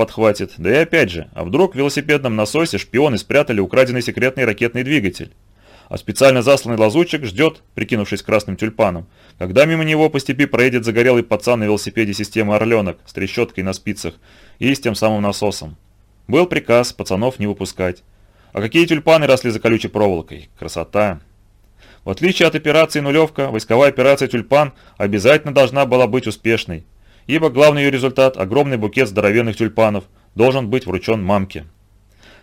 подхватит. Да и опять же, а вдруг в велосипедном насосе шпионы спрятали украденный секретный ракетный двигатель? А специально засланный лазутчик ждет, прикинувшись красным тюльпаном, когда мимо него по степи проедет загорелый пацан на велосипеде системы «Орленок» с трещоткой на спицах и с тем самым насосом. Был приказ пацанов не выпускать. А какие тюльпаны росли за колючей проволокой? Красота! В отличие от операции «Нулевка», войсковая операция «Тюльпан» обязательно должна была быть успешной, ибо главный ее результат – огромный букет здоровенных тюльпанов – должен быть вручен мамке.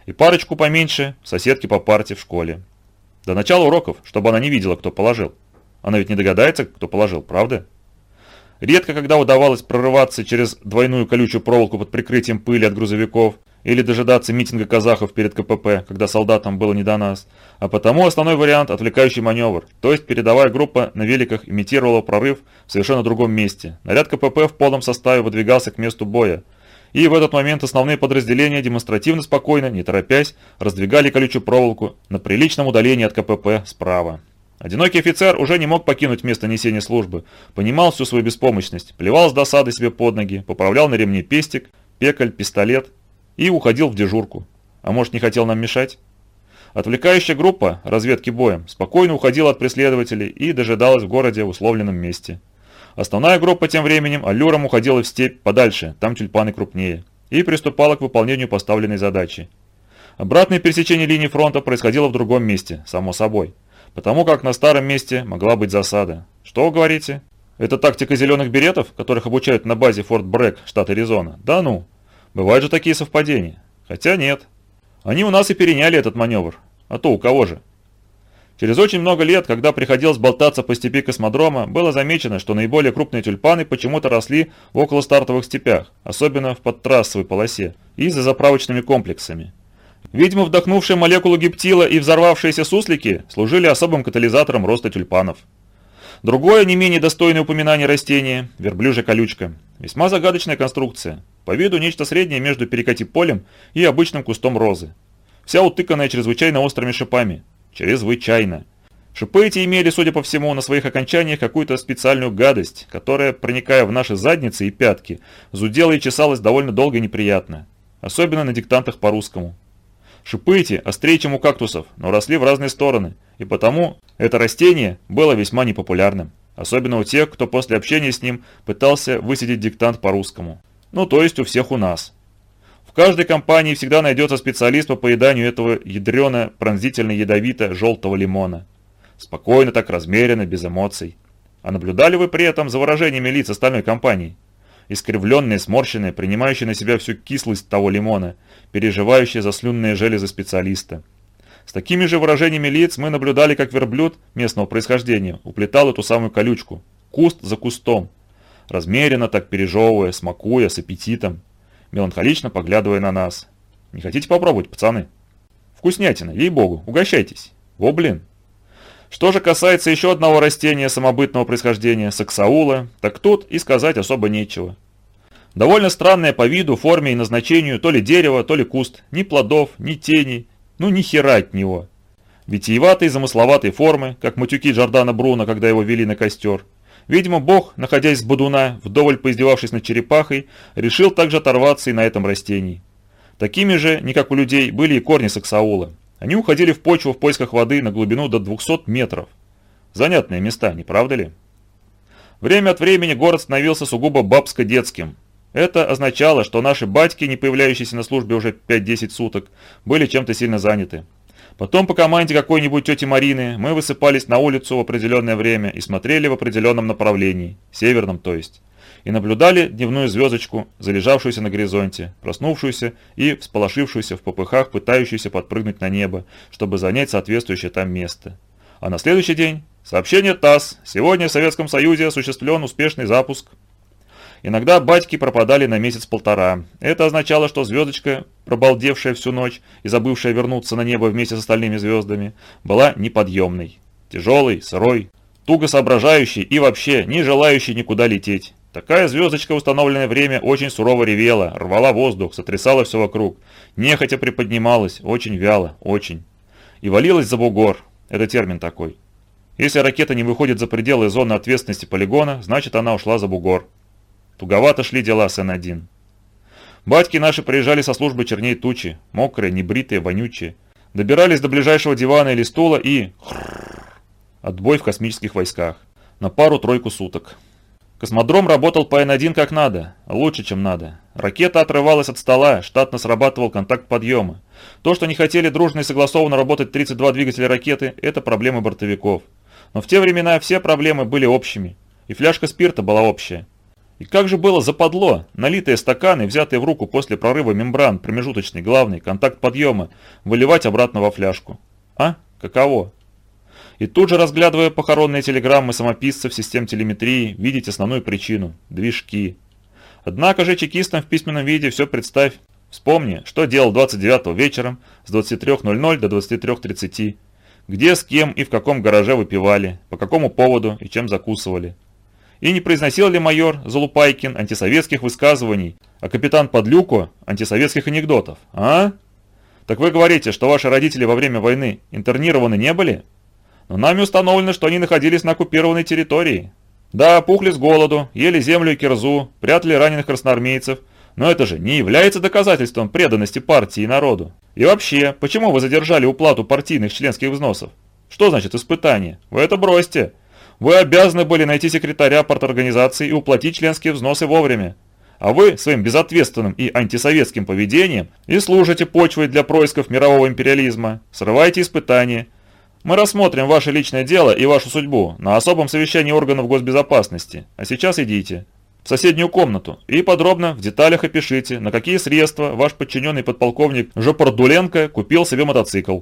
И парочку поменьше – соседке по парте в школе. До начала уроков, чтобы она не видела, кто положил. Она ведь не догадается, кто положил, правда? Редко когда удавалось прорываться через двойную колючую проволоку под прикрытием пыли от грузовиков или дожидаться митинга казахов перед КПП, когда солдатам было не до нас. А потому основной вариант – отвлекающий маневр, то есть передовая группа на великах имитировала прорыв в совершенно другом месте. Наряд КПП в полном составе выдвигался к месту боя. И в этот момент основные подразделения демонстративно спокойно, не торопясь, раздвигали колючую проволоку на приличном удалении от КПП справа. Одинокий офицер уже не мог покинуть место несения службы, понимал всю свою беспомощность, плевал с досадой себе под ноги, поправлял на ремне пестик, пекаль, пистолет и уходил в дежурку. А может не хотел нам мешать? Отвлекающая группа разведки боем спокойно уходила от преследователей и дожидалась в городе в условленном месте. Основная группа тем временем аллюром уходила в степь подальше, там тюльпаны крупнее, и приступала к выполнению поставленной задачи. Обратное пересечение линии фронта происходило в другом месте, само собой, потому как на старом месте могла быть засада. Что говорите? Это тактика зеленых беретов, которых обучают на базе Форт Брэк, штат Аризона? Да ну. Бывают же такие совпадения. Хотя нет. Они у нас и переняли этот маневр. А то у кого же? Через очень много лет, когда приходилось болтаться по степи космодрома, было замечено, что наиболее крупные тюльпаны почему-то росли в околостартовых степях, особенно в подтрассовой полосе, и за заправочными комплексами. Видимо, вдохнувшие молекулу гептила и взорвавшиеся суслики служили особым катализатором роста тюльпанов. Другое, не менее достойное упоминание растения – верблюжья колючка. Весьма загадочная конструкция. По виду нечто среднее между перекати-полем и обычным кустом розы. Вся утыканная чрезвычайно острыми шипами. Чрезвычайно. Шипы эти имели, судя по всему, на своих окончаниях какую-то специальную гадость, которая, проникая в наши задницы и пятки, зудела и чесалась довольно долго и неприятно. Особенно на диктантах по-русскому. Шипы эти острее, чем у кактусов, но росли в разные стороны, и потому это растение было весьма непопулярным. Особенно у тех, кто после общения с ним пытался высидеть диктант по-русскому. Ну, то есть у всех у нас каждой компании всегда найдется специалист по поеданию этого ядрено-пронзительно-ядовито-желтого лимона. Спокойно, так размеренно, без эмоций. А наблюдали вы при этом за выражениями лиц остальной компании? Искривленные, сморщенные, принимающие на себя всю кислость того лимона, переживающие за слюнные железы специалиста. С такими же выражениями лиц мы наблюдали, как верблюд местного происхождения уплетал эту самую колючку, куст за кустом, размеренно так пережевывая, смакуя, с аппетитом меланхолично поглядывая на нас. «Не хотите попробовать, пацаны?» «Вкуснятина, ей-богу, угощайтесь!» «Во, блин!» Что же касается еще одного растения самобытного происхождения, саксаула, так тут и сказать особо нечего. Довольно странное по виду, форме и назначению то ли дерево, то ли куст. Ни плодов, ни тени, ну ни хера от него. Витиеватой, замысловатой формы, как матюки Джордана Бруно, когда его вели на костер. Видимо, бог, находясь с бодуна, вдоволь поиздевавшись над черепахой, решил также оторваться и на этом растении. Такими же, не как у людей, были и корни саксаула. Они уходили в почву в поисках воды на глубину до 200 метров. Занятные места, не правда ли? Время от времени город становился сугубо бабско-детским. Это означало, что наши батьки, не появляющиеся на службе уже 5-10 суток, были чем-то сильно заняты. Потом по команде какой-нибудь тети Марины мы высыпались на улицу в определенное время и смотрели в определенном направлении, северном то есть, и наблюдали дневную звездочку, залежавшуюся на горизонте, проснувшуюся и всполошившуюся в попыхах, пытающуюся подпрыгнуть на небо, чтобы занять соответствующее там место. А на следующий день сообщение ТАСС. Сегодня в Советском Союзе осуществлен успешный запуск Иногда батьки пропадали на месяц-полтора. Это означало, что звездочка, пробалдевшая всю ночь и забывшая вернуться на небо вместе с остальными звездами, была неподъемной. Тяжелой, сырой, туго соображающей и вообще не желающей никуда лететь. Такая звездочка установленное время очень сурово ревела, рвала воздух, сотрясала все вокруг. Нехотя приподнималась, очень вяло, очень. И валилась за бугор. Это термин такой. Если ракета не выходит за пределы зоны ответственности полигона, значит она ушла за бугор. Туговато шли дела с Н-1. Батьки наши приезжали со службы черней тучи, мокрые, небритые, вонючие. Добирались до ближайшего дивана или стула и... Отбой в космических войсках. На пару-тройку суток. Космодром работал по Н1 как надо, лучше, чем надо. Ракета отрывалась от стола, штатно срабатывал контакт подъема. То, что не хотели дружно и согласованно работать 32 двигателя ракеты, это проблемы бортовиков. Но в те времена все проблемы были общими. И фляжка спирта была общая. И как же было западло, налитые стаканы, взятые в руку после прорыва мембран, промежуточный, главный, контакт подъема, выливать обратно во фляжку. А? Каково? И тут же, разглядывая похоронные телеграммы самописцев систем телеметрии, видеть основную причину – движки. Однако же чекистам в письменном виде все представь. Вспомни, что делал 29 вечером с 23.00 до 23.30. Где, с кем и в каком гараже выпивали, по какому поводу и чем закусывали. И не произносил ли майор Залупайкин антисоветских высказываний, а капитан Подлюко антисоветских анекдотов, а? Так вы говорите, что ваши родители во время войны интернированы не были? Но нами установлено, что они находились на оккупированной территории. Да, пухли с голоду, ели землю и кирзу, прятали раненых красноармейцев, но это же не является доказательством преданности партии и народу. И вообще, почему вы задержали уплату партийных членских взносов? Что значит испытание? Вы это бросьте. Вы обязаны были найти секретаря парторганизации и уплатить членские взносы вовремя. А вы своим безответственным и антисоветским поведением и служите почвой для происков мирового империализма, срываете испытания. Мы рассмотрим ваше личное дело и вашу судьбу на особом совещании органов госбезопасности. А сейчас идите в соседнюю комнату и подробно в деталях опишите, на какие средства ваш подчиненный подполковник Жопордуленко купил себе мотоцикл.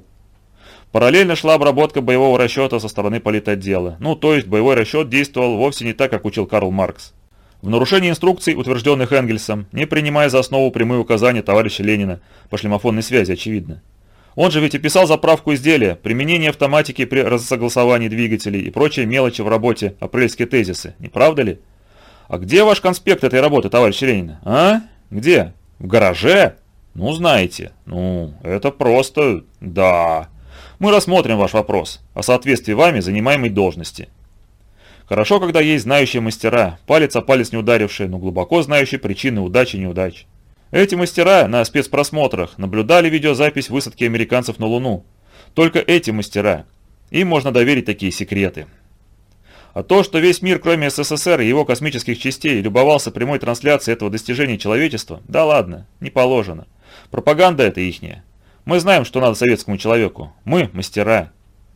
Параллельно шла обработка боевого расчета со стороны политотдела. Ну, то есть боевой расчет действовал вовсе не так, как учил Карл Маркс. В нарушении инструкций, утвержденных Энгельсом, не принимая за основу прямые указания товарища Ленина по шлемофонной связи, очевидно. Он же ведь и писал заправку изделия, применение автоматики при рассогласовании двигателей и прочие мелочи в работе, апрельские тезисы, не правда ли? А где ваш конспект этой работы, товарищ Ленина? А? Где? В гараже? Ну, знаете. Ну, это просто... Да. Мы рассмотрим ваш вопрос о соответствии вами занимаемой должности. Хорошо, когда есть знающие мастера, палец о палец не ударившие, но глубоко знающие причины удачи и неудач. Эти мастера на спецпросмотрах наблюдали видеозапись высадки американцев на Луну. Только эти мастера. Им можно доверить такие секреты. А то, что весь мир, кроме СССР и его космических частей, любовался прямой трансляцией этого достижения человечества, да ладно, не положено. Пропаганда это ихняя. Мы знаем, что надо советскому человеку. Мы – мастера.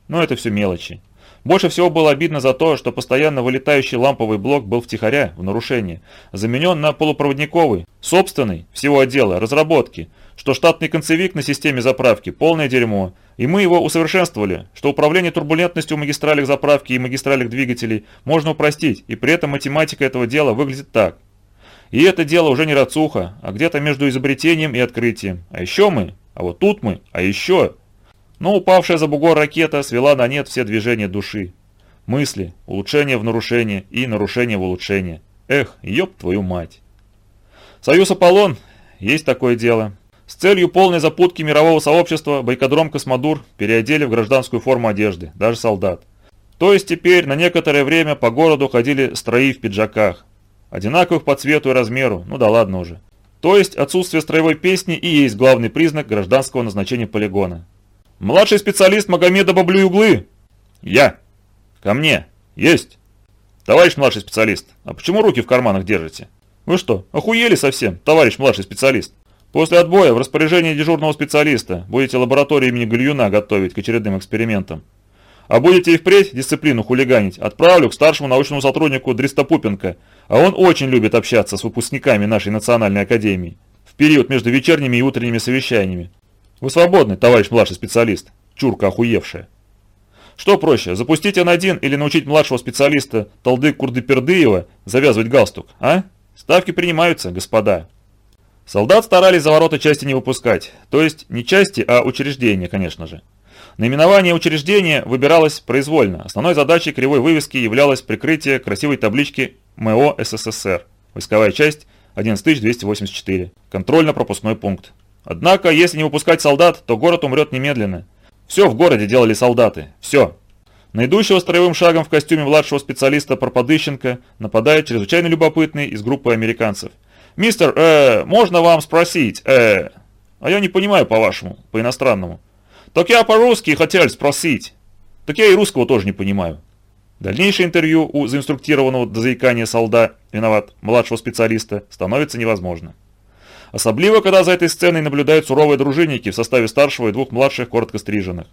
Но это все мелочи. Больше всего было обидно за то, что постоянно вылетающий ламповый блок был втихаря, в нарушение, заменен на полупроводниковый, собственный, всего отдела, разработки, что штатный концевик на системе заправки – полное дерьмо, и мы его усовершенствовали, что управление турбулентностью магистралек заправки и магистралек двигателей можно упростить, и при этом математика этого дела выглядит так. И это дело уже не рацуха, а где-то между изобретением и открытием. А еще мы, а вот тут мы, а еще... Но упавшая за бугор ракета свела на нет все движения души. Мысли, улучшение в нарушение и нарушение в улучшение. Эх, ёб твою мать. Союз Аполлон, есть такое дело. С целью полной запутки мирового сообщества бойкодром Космодур переодели в гражданскую форму одежды, даже солдат. То есть теперь на некоторое время по городу ходили строи в пиджаках. Одинаковых по цвету и размеру, ну да ладно уже. То есть отсутствие строевой песни и есть главный признак гражданского назначения полигона. «Младший специалист Магомеда Баблююглы!» «Я!» «Ко мне!» «Есть!» «Товарищ младший специалист, а почему руки в карманах держите?» «Вы что, охуели совсем, товарищ младший специалист?» «После отбоя в распоряжении дежурного специалиста будете лабораторию имени Гальюна готовить к очередным экспериментам. А будете и впредь дисциплину хулиганить, отправлю к старшему научному сотруднику Дристопупенко, а он очень любит общаться с выпускниками нашей национальной академии в период между вечерними и утренними совещаниями. Вы свободны, товарищ младший специалист, чурка охуевшая. Что проще, запустить N1 или научить младшего специалиста Талды Курдыпердыева завязывать галстук, а? Ставки принимаются, господа. Солдат старались за ворота части не выпускать, то есть не части, а учреждения, конечно же. Наименование учреждения выбиралось произвольно. Основной задачей кривой вывески являлось прикрытие красивой таблички МО СССР. Войсковая часть 11284. Контрольно-пропускной пункт. Однако, если не выпускать солдат, то город умрет немедленно. Все в городе делали солдаты. Все. На идущего строевым шагом в костюме младшего специалиста Пропадыщенко нападает чрезвычайно любопытный из группы американцев. «Мистер, э, можно вам спросить, э...» «А я не понимаю по-вашему, по-иностранному». «Так я по-русски хотел спросить». «Так я и русского тоже не понимаю». Дальнейшее интервью у заинструктированного до заикания солда, виноват, младшего специалиста, становится невозможно. Особливо, когда за этой сценой наблюдают суровые дружинники в составе старшего и двух младших коротко стриженных.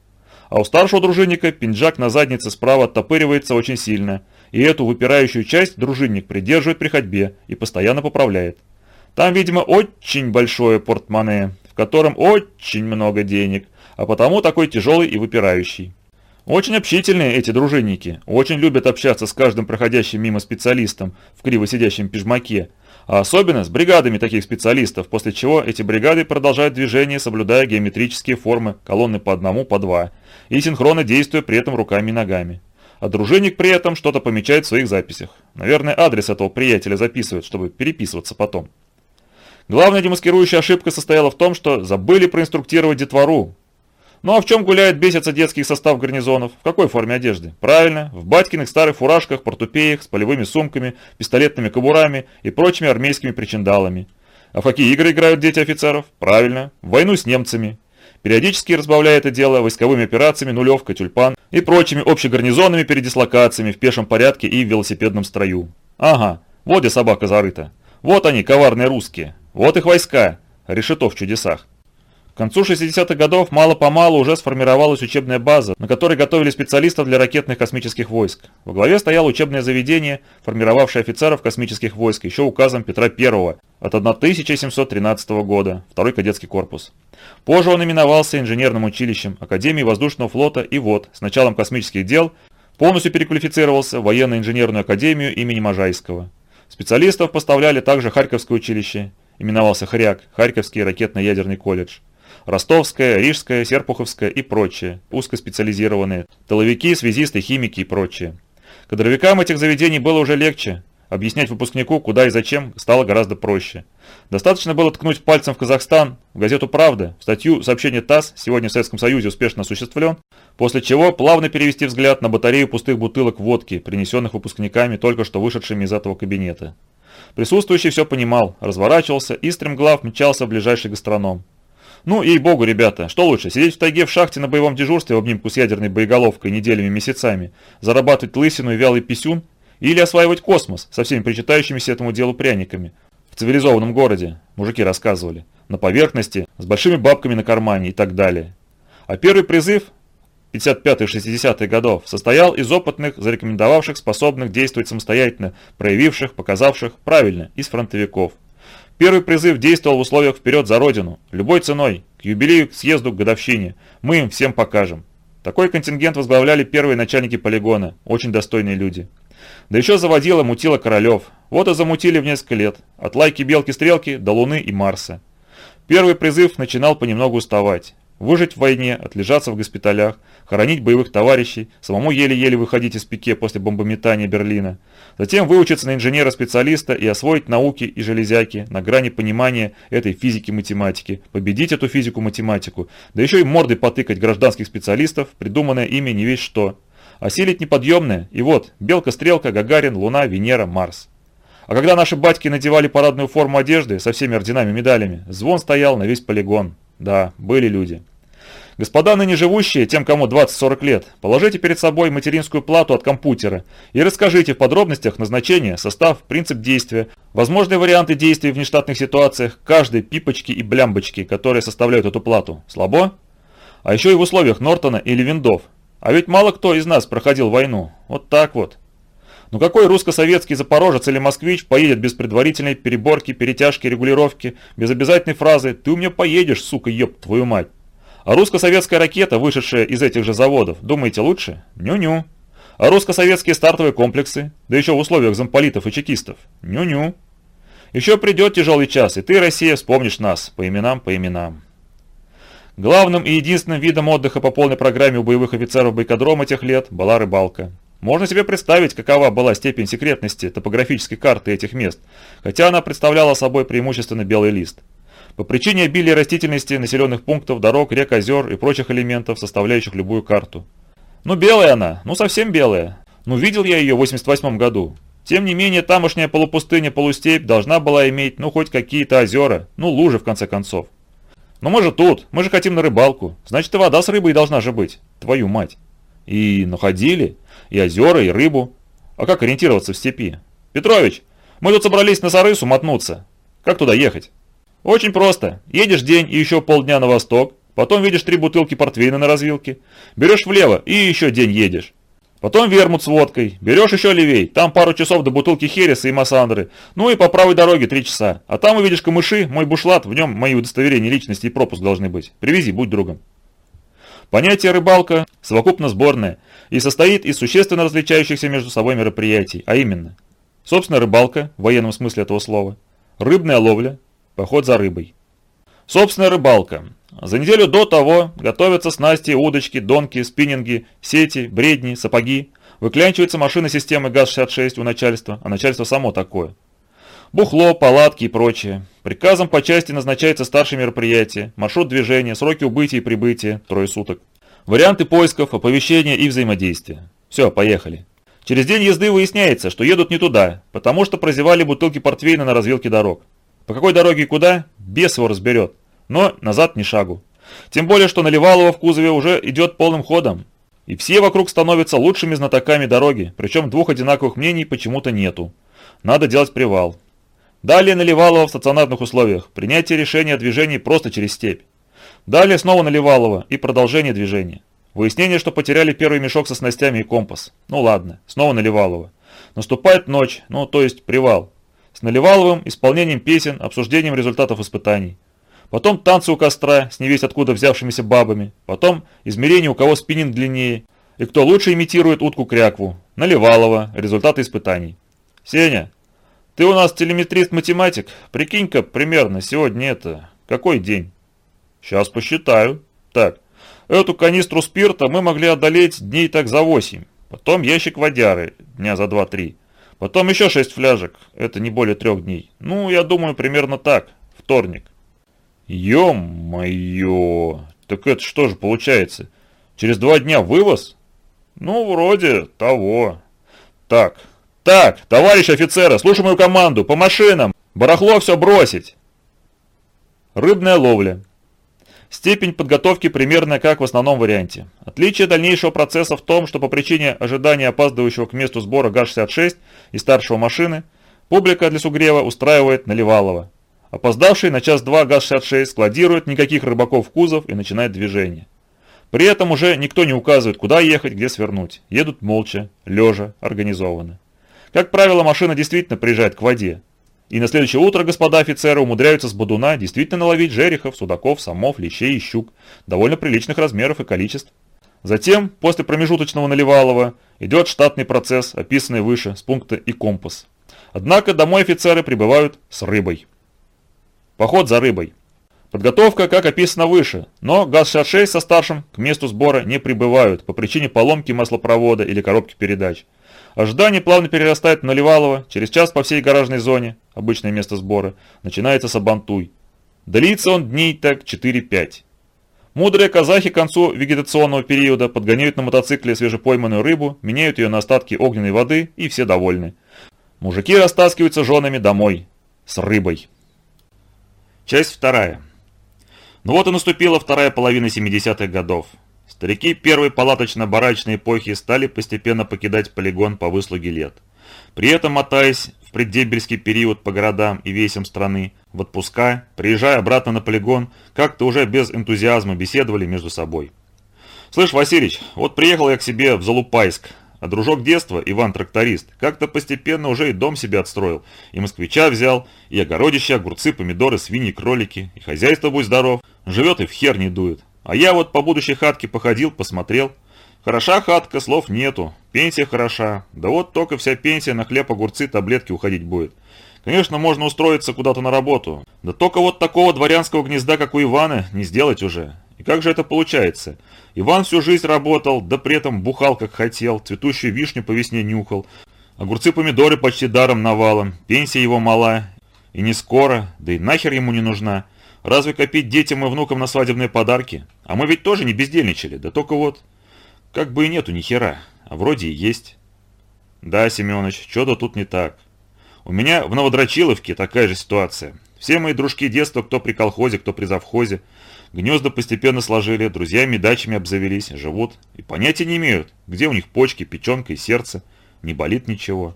А у старшего дружинника пинджак на заднице справа оттопыривается очень сильно, и эту выпирающую часть дружинник придерживает при ходьбе и постоянно поправляет. Там, видимо, очень большое портмоне, в котором очень много денег, а потому такой тяжелый и выпирающий. Очень общительные эти дружинники, очень любят общаться с каждым проходящим мимо специалистом в криво сидящем пижмаке, а особенно с бригадами таких специалистов, после чего эти бригады продолжают движение, соблюдая геометрические формы, колонны по одному, по два, и синхронно действуя при этом руками и ногами. А дружинник при этом что-то помечает в своих записях. Наверное, адрес этого приятеля записывает, чтобы переписываться потом. Главная демаскирующая ошибка состояла в том, что забыли проинструктировать детвору, ну а в чем гуляет, бесится детский состав гарнизонов? В какой форме одежды? Правильно, в батькиных старых фуражках, портупеях, с полевыми сумками, пистолетными кобурами и прочими армейскими причиндалами. А в какие игры играют дети офицеров? Правильно, в войну с немцами. Периодически разбавляя это дело войсковыми операциями «Нулевка», «Тюльпан» и прочими общегарнизонными передислокациями в пешем порядке и в велосипедном строю. Ага, вот где собака зарыта. Вот они, коварные русские. Вот их войска. Решето в чудесах. К концу 60-х годов мало-помалу уже сформировалась учебная база, на которой готовили специалистов для ракетных космических войск. Во главе стояло учебное заведение, формировавшее офицеров космических войск еще указом Петра I от 1713 года, второй кадетский корпус. Позже он именовался инженерным училищем Академии воздушного флота и ВОД с началом космических дел полностью переквалифицировался в военно-инженерную академию имени Можайского. Специалистов поставляли также Харьковское училище, именовался ХРЯК, Харьковский ракетно-ядерный колледж. Ростовская, Рижская, Серпуховская и прочие, узкоспециализированные, тыловики, связисты, химики и прочие. Кадровикам этих заведений было уже легче, объяснять выпускнику, куда и зачем, стало гораздо проще. Достаточно было ткнуть пальцем в Казахстан, в газету «Правда», в статью сообщения ТАСС «Сегодня в Советском Союзе успешно осуществлен», после чего плавно перевести взгляд на батарею пустых бутылок водки, принесенных выпускниками, только что вышедшими из этого кабинета. Присутствующий все понимал, разворачивался и стремглав мчался в ближайший гастроном. Ну, ей-богу, ребята, что лучше, сидеть в тайге в шахте на боевом дежурстве в обнимку с ядерной боеголовкой неделями месяцами, зарабатывать лысину и вялый писюн, или осваивать космос со всеми причитающимися этому делу пряниками. В цивилизованном городе, мужики рассказывали, на поверхности, с большими бабками на кармане и так далее. А первый призыв 55-60-х годов состоял из опытных, зарекомендовавших, способных действовать самостоятельно, проявивших, показавших правильно, из фронтовиков – Первый призыв действовал в условиях «Вперед за Родину», любой ценой, к юбилею, к съезду, к годовщине. Мы им всем покажем. Такой контингент возглавляли первые начальники полигона, очень достойные люди. Да еще заводила мутила Королев. Вот и замутили в несколько лет, от лайки Белки-Стрелки до Луны и Марса. Первый призыв начинал понемногу уставать. Выжить в войне, отлежаться в госпиталях, хоронить боевых товарищей, самому еле-еле выходить из пике после бомбометания Берлина. Затем выучиться на инженера-специалиста и освоить науки и железяки на грани понимания этой физики-математики, победить эту физику-математику, да еще и мордой потыкать гражданских специалистов, придуманное ими не весь что. Осилить неподъемное, и вот, Белка-Стрелка, Гагарин, Луна, Венера, Марс. А когда наши батьки надевали парадную форму одежды со всеми орденами и медалями, звон стоял на весь полигон. Да, были люди. Господа ныне живущие, тем, кому 20-40 лет, положите перед собой материнскую плату от компьютера и расскажите в подробностях назначение, состав, принцип действия, возможные варианты действий в нештатных ситуациях, каждой пипочки и блямбочки, которые составляют эту плату. Слабо? А еще и в условиях Нортона или Виндов. А ведь мало кто из нас проходил войну. Вот так вот. Ну какой русско-советский запорожец или москвич поедет без предварительной переборки, перетяжки, регулировки, без обязательной фразы «ты у меня поедешь, сука, ёб твою мать». А русско-советская ракета, вышедшая из этих же заводов, думаете лучше? Ню-ню. А русско-советские стартовые комплексы, да еще в условиях замполитов и чекистов? Ню-ню. Еще придет тяжелый час, и ты, Россия, вспомнишь нас, по именам, по именам. Главным и единственным видом отдыха по полной программе у боевых офицеров бойкодрома тех лет была рыбалка. Можно себе представить, какова была степень секретности топографической карты этих мест, хотя она представляла собой преимущественно белый лист. По причине обилия растительности, населенных пунктов, дорог, рек, озер и прочих элементов, составляющих любую карту. Ну белая она, ну совсем белая. Ну видел я ее в 88 году. Тем не менее, тамошняя полупустыня-полустепь должна была иметь, ну, хоть какие-то озера, ну, лужи, в конце концов. Но мы же тут, мы же хотим на рыбалку, значит, и вода с рыбой должна же быть, твою мать. И находили, и озера, и рыбу. А как ориентироваться в степи? Петрович, мы тут собрались на Сарысу мотнуться. Как туда ехать? Очень просто. Едешь день и еще полдня на восток, потом видишь три бутылки портвейна на развилке, берешь влево и еще день едешь. Потом вермут с водкой, берешь еще левей, там пару часов до бутылки Хереса и Массандры, ну и по правой дороге три часа. А там увидишь камыши, мой бушлат, в нем мои удостоверения личности и пропуск должны быть. Привези, будь другом. Понятие рыбалка совокупно сборное и состоит из существенно различающихся между собой мероприятий, а именно, собственно, рыбалка, в военном смысле этого слова, рыбная ловля, поход за рыбой. Собственная рыбалка. За неделю до того готовятся снасти, удочки, донки, спиннинги, сети, бредни, сапоги. Выклянчивается машина системы ГАЗ-66 у начальства, а начальство само такое. Бухло, палатки и прочее. Приказом по части назначается старшее мероприятие, маршрут движения, сроки убытия и прибытия, трое суток. Варианты поисков, оповещения и взаимодействия. Все, поехали. Через день езды выясняется, что едут не туда, потому что прозевали бутылки портвейна на развилке дорог. По какой дороге и куда, бес его разберет. Но назад ни шагу. Тем более, что Наливалова в кузове уже идет полным ходом. И все вокруг становятся лучшими знатоками дороги, причем двух одинаковых мнений почему-то нету. Надо делать привал. Далее Наливалова в стационарных условиях. Принятие решения о движении просто через степь. Далее снова Наливалова и продолжение движения. Выяснение, что потеряли первый мешок со снастями и компас. Ну ладно, снова Наливалова. Наступает ночь, ну то есть привал. С Наливаловым, исполнением песен, обсуждением результатов испытаний. Потом танцы у костра с невесть откуда взявшимися бабами. Потом измерение, у кого спиннинг длиннее. И кто лучше имитирует утку-крякву. Наливалова, результаты испытаний. Сеня, ты у нас телеметрист-математик. Прикинь-ка примерно, сегодня это... Какой день? Сейчас посчитаю. Так, эту канистру спирта мы могли одолеть дней так за 8. Потом ящик водяры, дня за 2-3. Потом еще шесть фляжек, это не более трех дней. Ну, я думаю, примерно так, вторник. Ё-моё, так это что же получается? Через два дня вывоз? Ну, вроде того. Так, так, товарищ офицеры, слушай мою команду, по машинам, барахло все бросить. Рыбная ловля. Степень подготовки примерно как в основном варианте. Отличие дальнейшего процесса в том, что по причине ожидания опаздывающего к месту сбора ГАЗ-66 и старшего машины, публика для Сугрева устраивает Наливалова. Опоздавший на час-два ГАЗ-66 складирует никаких рыбаков в кузов и начинает движение. При этом уже никто не указывает, куда ехать, где свернуть. Едут молча, лежа, организованно. Как правило, машина действительно приезжает к воде, и на следующее утро господа офицеры умудряются с бодуна действительно наловить жерехов, судаков, самов, лещей и щук, довольно приличных размеров и количеств. Затем, после промежуточного наливалова, идет штатный процесс, описанный выше, с пункта и компас. Однако домой офицеры прибывают с рыбой. Поход за рыбой. Подготовка, как описано выше, но ГАЗ-66 со старшим к месту сбора не прибывают по причине поломки маслопровода или коробки передач. Ожидание плавно перерастает в Наливалово, через час по всей гаражной зоне, обычное место сбора, начинается Сабантуй. Длится он дней так 4-5. Мудрые казахи к концу вегетационного периода подгоняют на мотоцикле свежепойманную рыбу, меняют ее на остатки огненной воды и все довольны. Мужики растаскиваются женами домой. С рыбой. Часть вторая. Ну вот и наступила вторая половина 70-х годов. Старики первой палаточно-барачной эпохи стали постепенно покидать полигон по выслуге лет. При этом мотаясь в преддебельский период по городам и весям страны, в отпуска, приезжая обратно на полигон, как-то уже без энтузиазма беседовали между собой. «Слышь, Васильич, вот приехал я к себе в Залупайск, а дружок детства, Иван-тракторист, как-то постепенно уже и дом себе отстроил, и москвича взял, и огородище, огурцы, помидоры, свиньи, кролики, и хозяйство, будь здоров, живет и в хер не дует. А я вот по будущей хатке походил, посмотрел. Хороша хатка, слов нету. Пенсия хороша. Да вот только вся пенсия на хлеб, огурцы, таблетки уходить будет. Конечно, можно устроиться куда-то на работу. Да только вот такого дворянского гнезда, как у Ивана, не сделать уже. И как же это получается? Иван всю жизнь работал, да при этом бухал как хотел, цветущую вишню по весне нюхал. Огурцы-помидоры почти даром навалом, пенсия его мала. И не скоро, да и нахер ему не нужна. Разве копить детям и внукам на свадебные подарки? А мы ведь тоже не бездельничали, да только вот... Как бы и нету ни хера, а вроде и есть. Да, Семёныч, что-то тут не так. У меня в Новодрочиловке такая же ситуация. Все мои дружки детства, кто при колхозе, кто при завхозе, гнезда постепенно сложили, друзьями дачами обзавелись, живут и понятия не имеют, где у них почки, печенка и сердце, не болит ничего.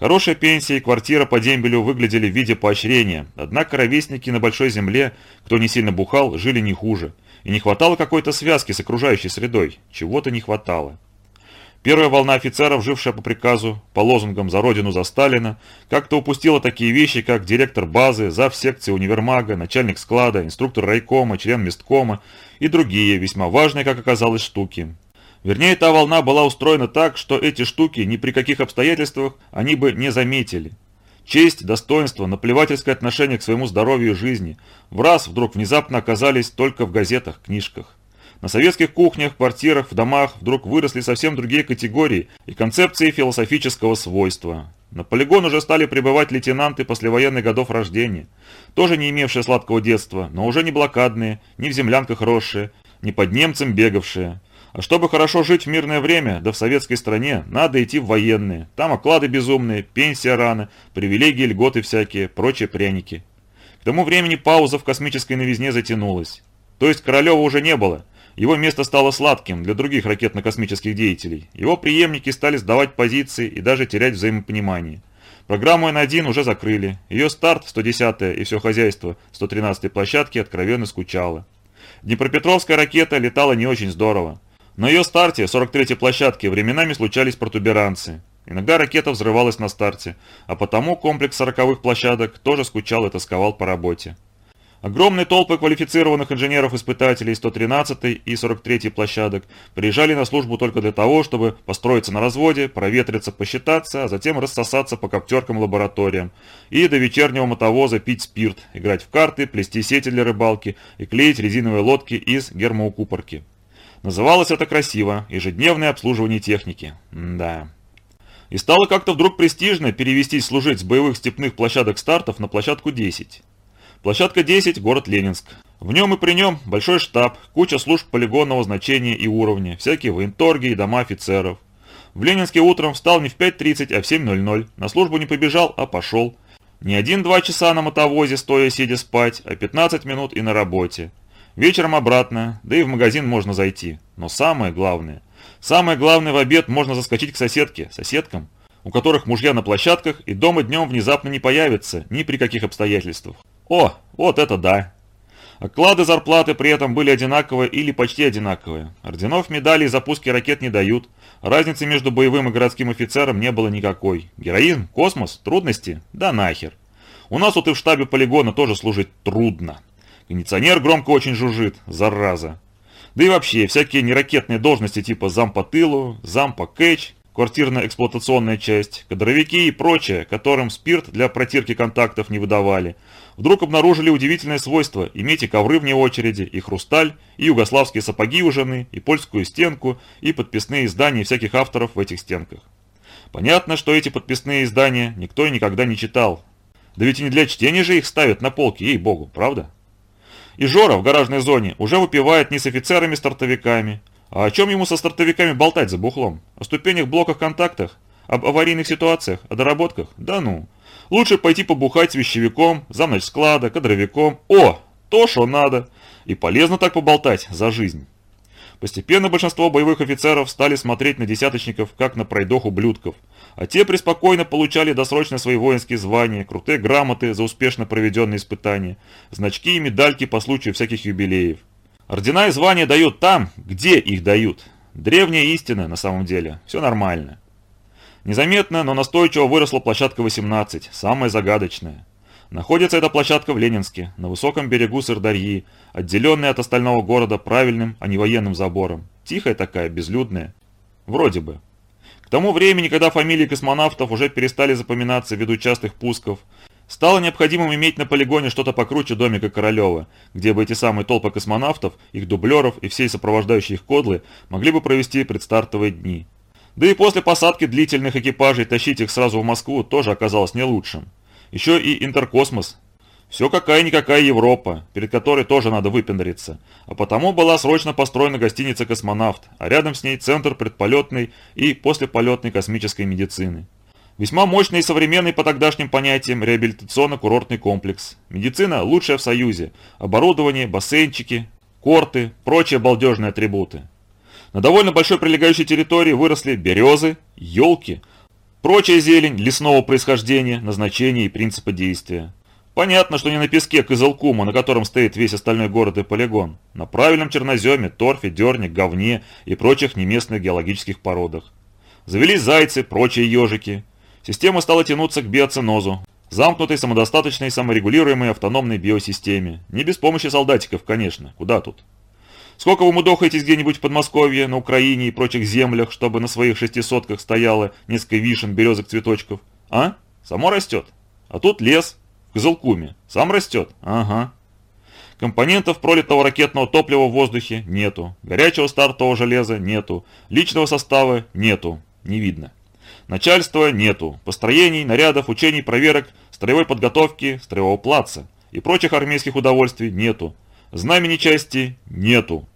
Хорошая пенсия и квартира по дембелю выглядели в виде поощрения, однако ровесники на большой земле, кто не сильно бухал, жили не хуже, и не хватало какой-то связки с окружающей средой, чего-то не хватало. Первая волна офицеров, жившая по приказу, по лозунгам «За Родину, за Сталина», как-то упустила такие вещи, как директор базы, зав. секции универмага, начальник склада, инструктор райкома, член месткома и другие, весьма важные, как оказалось, штуки. Вернее, та волна была устроена так, что эти штуки ни при каких обстоятельствах они бы не заметили. Честь, достоинство, наплевательское отношение к своему здоровью и жизни в раз вдруг внезапно оказались только в газетах, книжках. На советских кухнях, квартирах, в домах вдруг выросли совсем другие категории и концепции философического свойства. На полигон уже стали прибывать лейтенанты послевоенных годов рождения, тоже не имевшие сладкого детства, но уже не блокадные, не в землянках росшие, не под немцем бегавшие. А чтобы хорошо жить в мирное время, да в советской стране, надо идти в военные. Там оклады безумные, пенсия рано, привилегии, льготы всякие, прочие пряники. К тому времени пауза в космической новизне затянулась. То есть Королева уже не было, его место стало сладким для других ракетно-космических деятелей. Его преемники стали сдавать позиции и даже терять взаимопонимание. Программу Н1 уже закрыли. Ее старт, 110-я и все хозяйство 113-й площадки откровенно скучало. Днепропетровская ракета летала не очень здорово. На ее старте, 43-й площадке, временами случались протуберанцы. Иногда ракета взрывалась на старте, а потому комплекс 40-х площадок тоже скучал и тосковал по работе. Огромные толпы квалифицированных инженеров-испытателей 113 и 43 площадок приезжали на службу только для того, чтобы построиться на разводе, проветриться, посчитаться, а затем рассосаться по коптеркам лабораториям и до вечернего мотовоза пить спирт, играть в карты, плести сети для рыбалки и клеить резиновые лодки из гермоукупорки. Называлось это красиво – ежедневное обслуживание техники. М да. И стало как-то вдруг престижно перевестись служить с боевых степных площадок стартов на площадку 10. Площадка 10, город Ленинск. В нем и при нем большой штаб, куча служб полигонного значения и уровня, всякие военторги и дома офицеров. В Ленинске утром встал не в 5.30, а в 7.00. На службу не побежал, а пошел. Не один-два часа на мотовозе, стоя сидя спать, а 15 минут и на работе. Вечером обратно, да и в магазин можно зайти. Но самое главное, самое главное в обед можно заскочить к соседке, соседкам, у которых мужья на площадках и дома днем внезапно не появятся ни при каких обстоятельствах. О, вот это да! Оклады зарплаты при этом были одинаковые или почти одинаковые. Орденов, медалей за пуски ракет не дают. Разницы между боевым и городским офицером не было никакой. Героизм? Космос? Трудности? Да нахер. У нас вот и в штабе полигона тоже служить трудно. Кондиционер громко очень жужжит, зараза. Да и вообще, всякие неракетные должности типа зам по тылу, зам по кэч, квартирно-эксплуатационная часть, кадровики и прочее, которым спирт для протирки контактов не выдавали, вдруг обнаружили удивительное свойство иметь и ковры вне очереди, и хрусталь, и югославские сапоги у жены, и польскую стенку, и подписные издания всяких авторов в этих стенках. Понятно, что эти подписные издания никто и никогда не читал. Да ведь и не для чтения же их ставят на полке, ей-богу, правда? И Жора в гаражной зоне уже выпивает не с офицерами-стартовиками, а о чем ему со стартовиками болтать за бухлом? О ступенях, блоках, контактах? Об аварийных ситуациях? О доработках? Да ну. Лучше пойти побухать с вещевиком, замнач склада, кадровиком. О, то, что надо. И полезно так поболтать за жизнь. Постепенно большинство боевых офицеров стали смотреть на десяточников, как на пройдох ублюдков, а те преспокойно получали досрочно свои воинские звания, крутые грамоты за успешно проведенные испытания, значки и медальки по случаю всяких юбилеев. Ордена и звания дают там, где их дают. Древняя истина на самом деле. Все нормально. Незаметно, но настойчиво выросла площадка 18, самая загадочная. Находится эта площадка в Ленинске, на высоком берегу Сырдарьи, отделенная от остального города правильным, а не военным забором. Тихая такая, безлюдная. Вроде бы. К тому времени, когда фамилии космонавтов уже перестали запоминаться ввиду частых пусков, Стало необходимым иметь на полигоне что-то покруче домика Королева, где бы эти самые толпы космонавтов, их дублеров и всей сопровождающие их кодлы могли бы провести предстартовые дни. Да и после посадки длительных экипажей тащить их сразу в Москву тоже оказалось не лучшим. Еще и интеркосмос. Все какая-никакая Европа, перед которой тоже надо выпендриться. А потому была срочно построена гостиница «Космонавт», а рядом с ней центр предполетной и послеполетной космической медицины. Весьма мощный и современный по тогдашним понятиям реабилитационно-курортный комплекс. Медицина лучшая в Союзе. Оборудование, бассейнчики, корты, прочие балдежные атрибуты. На довольно большой прилегающей территории выросли березы, елки, прочая зелень лесного происхождения, назначения и принципа действия. Понятно, что не на песке Кызылкума, на котором стоит весь остальной город и полигон. На правильном черноземе, торфе, дерне, говне и прочих неместных геологических породах. Завелись зайцы, прочие ежики. Система стала тянуться к биоценозу, замкнутой, самодостаточной, саморегулируемой автономной биосистеме. Не без помощи солдатиков, конечно. Куда тут? Сколько вы мудохаетесь где-нибудь в Подмосковье, на Украине и прочих землях, чтобы на своих шестисотках стояло несколько вишен, березок, цветочков? А? Само растет. А тут лес. В Кызылкуме. Сам растет? Ага. Компонентов пролитого ракетного топлива в воздухе нету. Горячего стартового железа нету. Личного состава нету. Не видно. Начальства нету, построений, нарядов, учений, проверок, строевой подготовки, строевого плаца и прочих армейских удовольствий нету. Знамени части нету.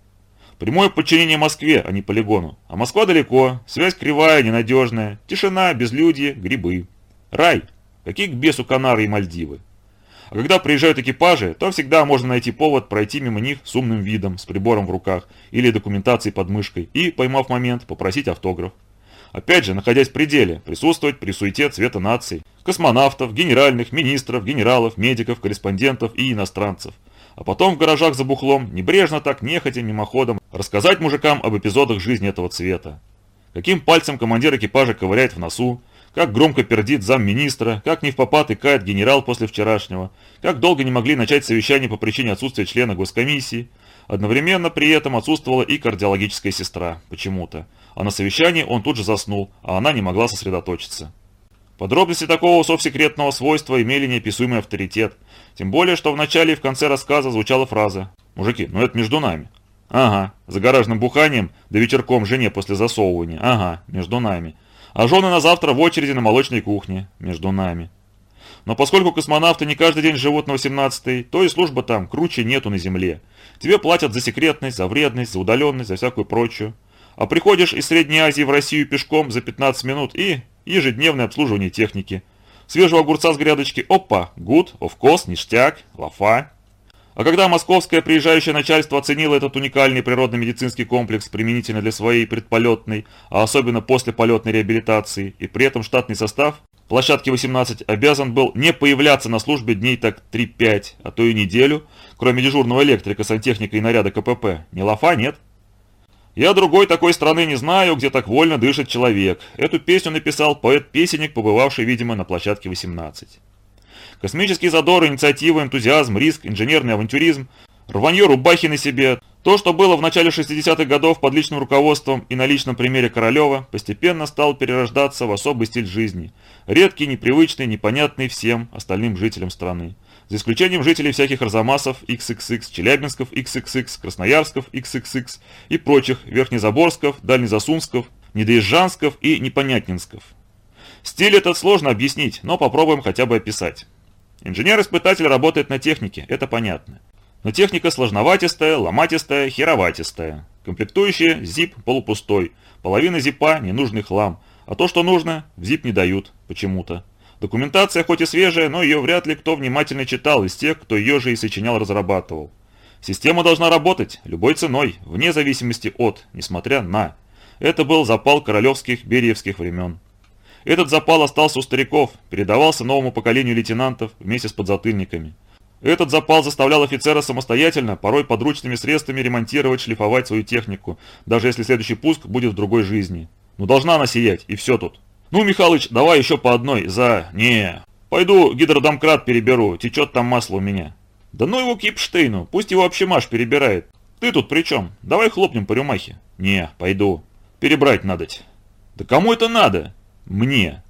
Прямое подчинение Москве, а не полигону. А Москва далеко, связь кривая, ненадежная, тишина, безлюдье, грибы. Рай. Какие к бесу Канары и Мальдивы. А когда приезжают экипажи, то всегда можно найти повод пройти мимо них с умным видом, с прибором в руках или документацией под мышкой и, поймав момент, попросить автограф. Опять же, находясь в пределе, присутствовать при суете цвета наций, космонавтов, генеральных, министров, генералов, медиков, корреспондентов и иностранцев. А потом в гаражах за бухлом, небрежно так, нехотя, мимоходом, рассказать мужикам об эпизодах жизни этого цвета. Каким пальцем командир экипажа ковыряет в носу, как громко пердит замминистра, как не в попад икает генерал после вчерашнего, как долго не могли начать совещание по причине отсутствия члена госкомиссии. Одновременно при этом отсутствовала и кардиологическая сестра, почему-то а на совещании он тут же заснул, а она не могла сосредоточиться. Подробности такого совсекретного свойства имели неописуемый авторитет, тем более, что в начале и в конце рассказа звучала фраза «Мужики, ну это между нами». Ага, за гаражным буханием, да вечерком жене после засовывания. Ага, между нами. А жены на завтра в очереди на молочной кухне. Между нами. Но поскольку космонавты не каждый день живут на 18-й, то и служба там круче нету на Земле. Тебе платят за секретность, за вредность, за удаленность, за всякую прочую. А приходишь из Средней Азии в Россию пешком за 15 минут и ежедневное обслуживание техники. Свежего огурца с грядочки – опа, гуд, овкос, ништяк, лафа. А когда московское приезжающее начальство оценило этот уникальный природно-медицинский комплекс применительно для своей предполетной, а особенно послеполетной реабилитации, и при этом штатный состав, площадки 18 обязан был не появляться на службе дней так 3-5, а то и неделю, кроме дежурного электрика, сантехника и наряда КПП, ни лафа нет. Я другой такой страны не знаю, где так вольно дышит человек. Эту песню написал поэт-песенник, побывавший, видимо, на площадке 18. Космический задор, инициатива, энтузиазм, риск, инженерный авантюризм, рванье рубахи на себе. То, что было в начале 60-х годов под личным руководством и на личном примере Королева, постепенно стал перерождаться в особый стиль жизни. Редкий, непривычный, непонятный всем остальным жителям страны за исключением жителей всяких Арзамасов XXX, Челябинсков XXX, Красноярсков XXX и прочих Верхнезаборсков, Дальнезасунсков, Недоезжансков и Непонятнинсков. Стиль этот сложно объяснить, но попробуем хотя бы описать. Инженер-испытатель работает на технике, это понятно. Но техника сложноватистая, ломатистая, хероватистая. Комплектующие ZIP полупустой, половина зипа ненужный хлам, а то, что нужно, в ZIP не дают, почему-то. Документация хоть и свежая, но ее вряд ли кто внимательно читал из тех, кто ее же и сочинял разрабатывал. Система должна работать любой ценой, вне зависимости от, несмотря на. Это был запал королевских бериевских времен. Этот запал остался у стариков, передавался новому поколению лейтенантов вместе с подзатыльниками. Этот запал заставлял офицера самостоятельно, порой подручными средствами ремонтировать, шлифовать свою технику, даже если следующий пуск будет в другой жизни. Но должна она сиять, и все тут. «Ну, Михалыч, давай еще по одной за...» «Не, пойду гидродомкрат переберу, течет там масло у меня». «Да ну его к Епштейну, пусть его вообще Маш перебирает. Ты тут при чем? Давай хлопнем по рюмахе». «Не, пойду. Перебрать надоть». «Да кому это надо?» «Мне».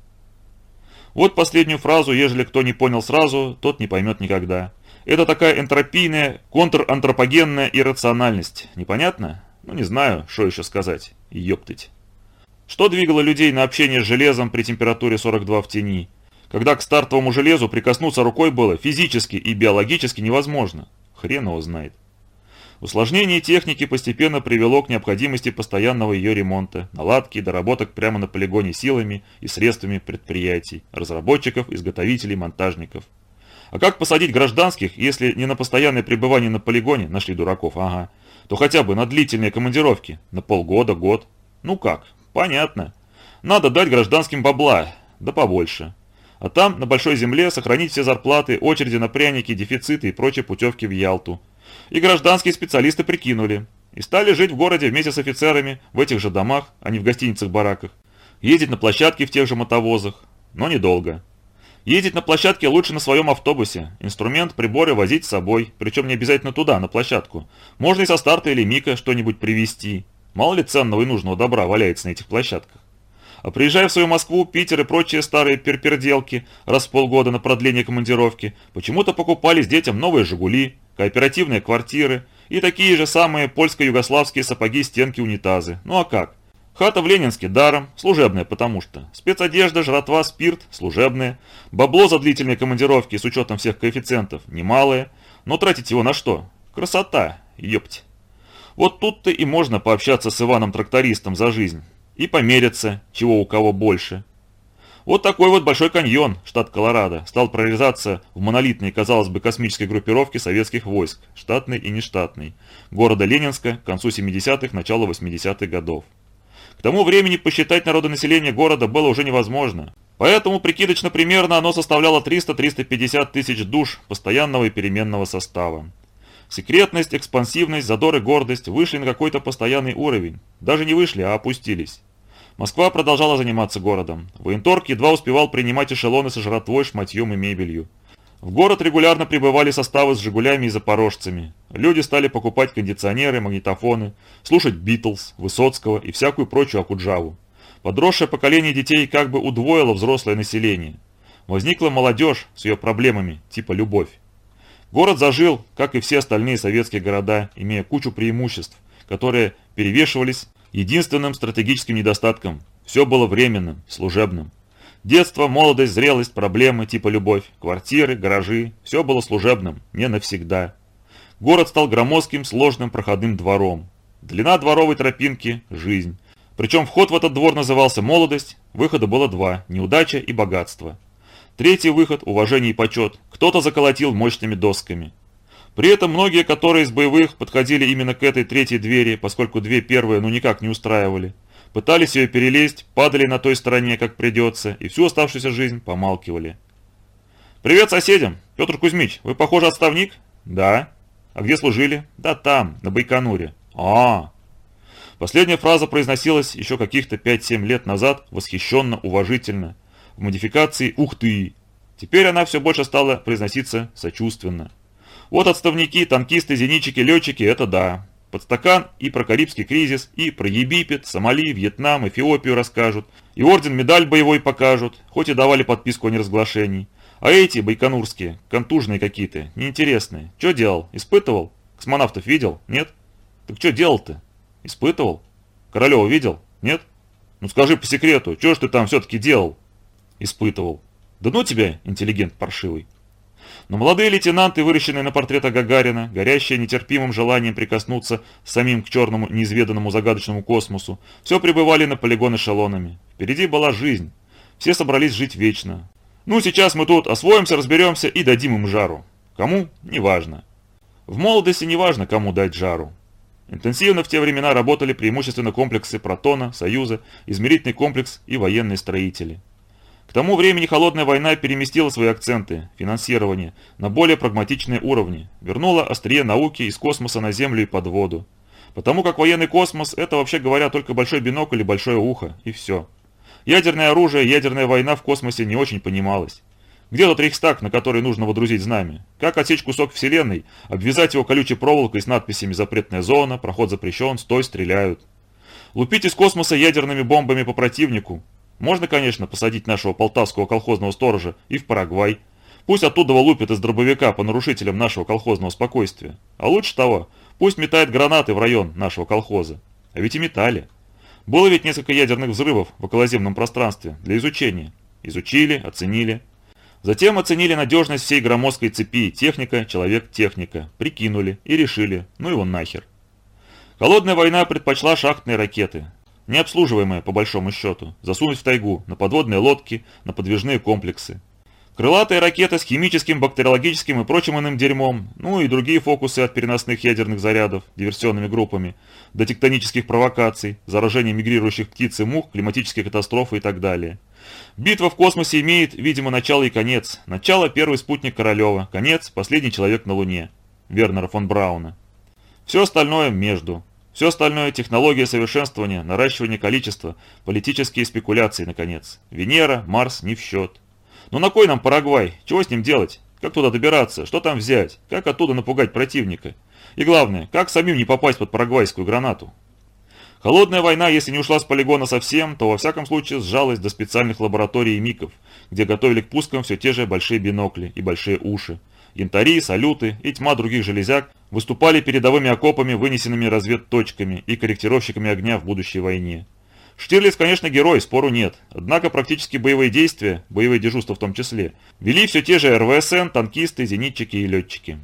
Вот последнюю фразу, ежели кто не понял сразу, тот не поймет никогда. Это такая энтропийная, контрантропогенная иррациональность. Непонятно? Ну не знаю, что еще сказать. Ёптыть. Что двигало людей на общение с железом при температуре 42 в тени? когда к стартовому железу прикоснуться рукой было физически и биологически невозможно. Хрен его знает. Усложнение техники постепенно привело к необходимости постоянного ее ремонта, наладки и доработок прямо на полигоне силами и средствами предприятий, разработчиков, изготовителей, монтажников. А как посадить гражданских, если не на постоянное пребывание на полигоне, нашли дураков, ага, то хотя бы на длительные командировки, на полгода, год. Ну как, понятно. Надо дать гражданским бабла, да побольше. А там, на Большой Земле, сохранить все зарплаты, очереди на пряники, дефициты и прочие путевки в Ялту. И гражданские специалисты прикинули. И стали жить в городе вместе с офицерами, в этих же домах, а не в гостиницах-бараках. Ездить на площадке в тех же мотовозах. Но недолго. Ездить на площадке лучше на своем автобусе. Инструмент, приборы возить с собой. Причем не обязательно туда, на площадку. Можно и со старта или мика что-нибудь привезти. Мало ли ценного и нужного добра валяется на этих площадках. А приезжая в свою Москву, Питер и прочие старые перперделки раз в полгода на продление командировки, почему-то покупались детям новые «Жигули», кооперативные квартиры и такие же самые польско-югославские сапоги-стенки унитазы. Ну а как? Хата в Ленинске даром, служебная потому что. Спецодежда, жратва, спирт, служебная. Бабло за длительные командировки с учетом всех коэффициентов немалое. Но тратить его на что? Красота, ёпть. Вот тут-то и можно пообщаться с Иваном-трактористом за жизнь. И помериться, чего у кого больше. Вот такой вот Большой каньон, штат Колорадо, стал прорезаться в монолитной, казалось бы, космической группировке советских войск, штатной и нештатной, города Ленинска к концу 70-х, начало 80-х годов. К тому времени посчитать народонаселение города было уже невозможно, поэтому прикидочно примерно оно составляло 300-350 тысяч душ постоянного и переменного состава. Секретность, экспансивность, задор и гордость вышли на какой-то постоянный уровень. Даже не вышли, а опустились. Москва продолжала заниматься городом. Военторг едва успевал принимать эшелоны со жратвой, шматьем и мебелью. В город регулярно прибывали составы с «Жигулями» и «Запорожцами». Люди стали покупать кондиционеры, магнитофоны, слушать «Битлз», Высоцкого и всякую прочую Акуджаву. Подросшее поколение детей как бы удвоило взрослое население. Возникла молодежь с ее проблемами, типа любовь. Город зажил, как и все остальные советские города, имея кучу преимуществ, которые перевешивались Единственным стратегическим недостатком – все было временным, служебным. Детство, молодость, зрелость, проблемы типа любовь, квартиры, гаражи – все было служебным, не навсегда. Город стал громоздким, сложным проходным двором. Длина дворовой тропинки – жизнь. Причем вход в этот двор назывался «молодость», выхода было два – неудача и богатство. Третий выход – уважение и почет. Кто-то заколотил мощными досками. При этом многие, которые из боевых подходили именно к этой третьей двери, поскольку две первые ну никак не устраивали, пытались ее перелезть, падали на той стороне, как придется, и всю оставшуюся жизнь помалкивали. «Привет соседям! Петр Кузьмич, вы, похоже, отставник?» «Да». «А где служили?» «Да там, на Байконуре». А, Последняя фраза произносилась еще каких-то 5-7 лет назад восхищенно, уважительно, в модификации «Ух ты!». Теперь она все больше стала произноситься сочувственно. Вот отставники, танкисты, зенитчики, летчики – это да. Под стакан и про Карибский кризис, и про Египет, Сомали, Вьетнам, Эфиопию расскажут. И орден-медаль боевой покажут, хоть и давали подписку о неразглашении. А эти, байконурские, контужные какие-то, неинтересные. Что делал? Испытывал? Космонавтов видел? Нет? Так что делал-то? Испытывал? Королева видел? Нет? Ну скажи по секрету, что ж ты там все-таки делал? Испытывал. Да ну тебя, интеллигент паршивый. Но молодые лейтенанты, выращенные на портретах Гагарина, горящие нетерпимым желанием прикоснуться самим к черному неизведанному загадочному космосу, все пребывали на полигон эшелонами. Впереди была жизнь. Все собрались жить вечно. Ну, сейчас мы тут освоимся, разберемся и дадим им жару. Кому? Неважно. В молодости неважно, кому дать жару. Интенсивно в те времена работали преимущественно комплексы Протона, Союза, измерительный комплекс и военные строители. К тому времени холодная война переместила свои акценты, финансирование, на более прагматичные уровни, вернула острие науки из космоса на Землю и под воду. Потому как военный космос – это, вообще говоря, только большой бинокль и большое ухо, и все. Ядерное оружие, ядерная война в космосе не очень понималась. Где тот рейхстаг, на который нужно водрузить знамя? Как отсечь кусок Вселенной, обвязать его колючей проволокой с надписями «Запретная зона», «Проход запрещен», «Стой, стреляют». Лупить из космоса ядерными бомбами по противнику, можно, конечно, посадить нашего полтавского колхозного сторожа и в Парагвай. Пусть оттуда лупит из дробовика по нарушителям нашего колхозного спокойствия. А лучше того, пусть метает гранаты в район нашего колхоза. А ведь и метали. Было ведь несколько ядерных взрывов в околоземном пространстве для изучения. Изучили, оценили. Затем оценили надежность всей громоздкой цепи техника, человек, техника, прикинули и решили, ну его нахер. Холодная война предпочла шахтные ракеты, необслуживаемые по большому счету, засунуть в тайгу, на подводные лодки, на подвижные комплексы. Крылатые ракеты с химическим, бактериологическим и прочим иным дерьмом, ну и другие фокусы от переносных ядерных зарядов диверсионными группами, до тектонических провокаций, заражения мигрирующих птиц и мух, климатические катастрофы и так далее. Битва в космосе имеет, видимо, начало и конец. Начало – первый спутник Королева, конец – последний человек на Луне, Вернера фон Брауна. Все остальное между. Все остальное – технология совершенствования, наращивание количества, политические спекуляции, наконец. Венера, Марс не в счет. Ну на кой нам Парагвай? Чего с ним делать? Как туда добираться? Что там взять? Как оттуда напугать противника? И главное, как самим не попасть под парагвайскую гранату? Холодная война, если не ушла с полигона совсем, то во всяком случае сжалась до специальных лабораторий МИКов, где готовили к пускам все те же большие бинокли и большие уши. Янтари, салюты и тьма других железяк выступали передовыми окопами, вынесенными разведточками и корректировщиками огня в будущей войне. Штирлиц, конечно, герой, спору нет. Однако практически боевые действия, боевые дежурства в том числе, вели все те же РВСН, танкисты, зенитчики и летчики.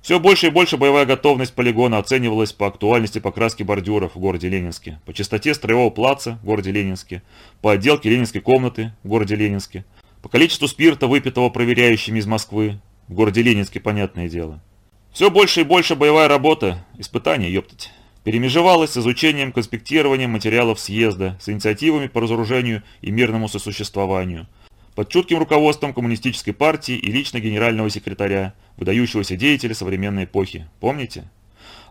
Все больше и больше боевая готовность полигона оценивалась по актуальности покраски бордюров в городе Ленинске, по частоте строевого плаца в городе Ленинске, по отделке ленинской комнаты в городе Ленинске, по количеству спирта, выпитого проверяющими из Москвы, в городе Ленинске, понятное дело. Все больше и больше боевая работа, испытания, ёптать перемежевалась с изучением, конспектированием материалов съезда, с инициативами по разоружению и мирному сосуществованию, под чутким руководством коммунистической партии и лично генерального секретаря, выдающегося деятеля современной эпохи. Помните?